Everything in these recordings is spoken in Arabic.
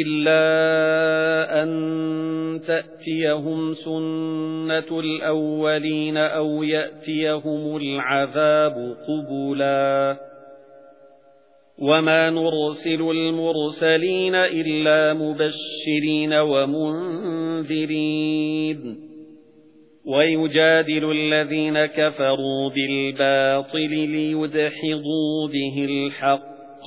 إِلَّا أَن تَأْتِيَهُمْ سُنَّةُ الْأَوَّلِينَ أَوْ يَأْتِيَهُمُ الْعَذَابُ قُبُلًا وَمَا نُرْسِلُ الْمُرْسَلِينَ إِلَّا مُبَشِّرِينَ وَمُنذِرِينَ وَيُجَادِلُ الَّذِينَ كَفَرُوا بِالْبَاطِلِ لِيُدْحِضُوا بِهِ الْحَقَّ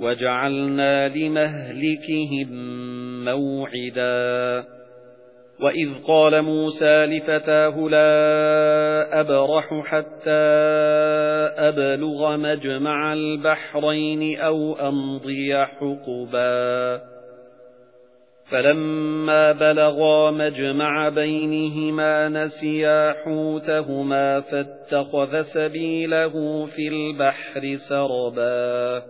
وَجَعَلْنَا لِمَهْلِكِهِم مَّوْعِدًا. وَإِذْ قَالَ مُوسَى لِفَتَاهُ لَا أَبْرَحُ حَتَّى أَبْلُغَ مَجْمَعَ الْبَحْرَيْنِ أَوْ أَمْضِيَ حُقُبًا. فَلَمَّا بَلَغَا مَجْمَعَ بَيْنِهِمَا نَسِيَا حُوتَهُمَا فَاتَّخَذَ سَبِيلَهُ فِي الْبَحْرِ سَرَبًا.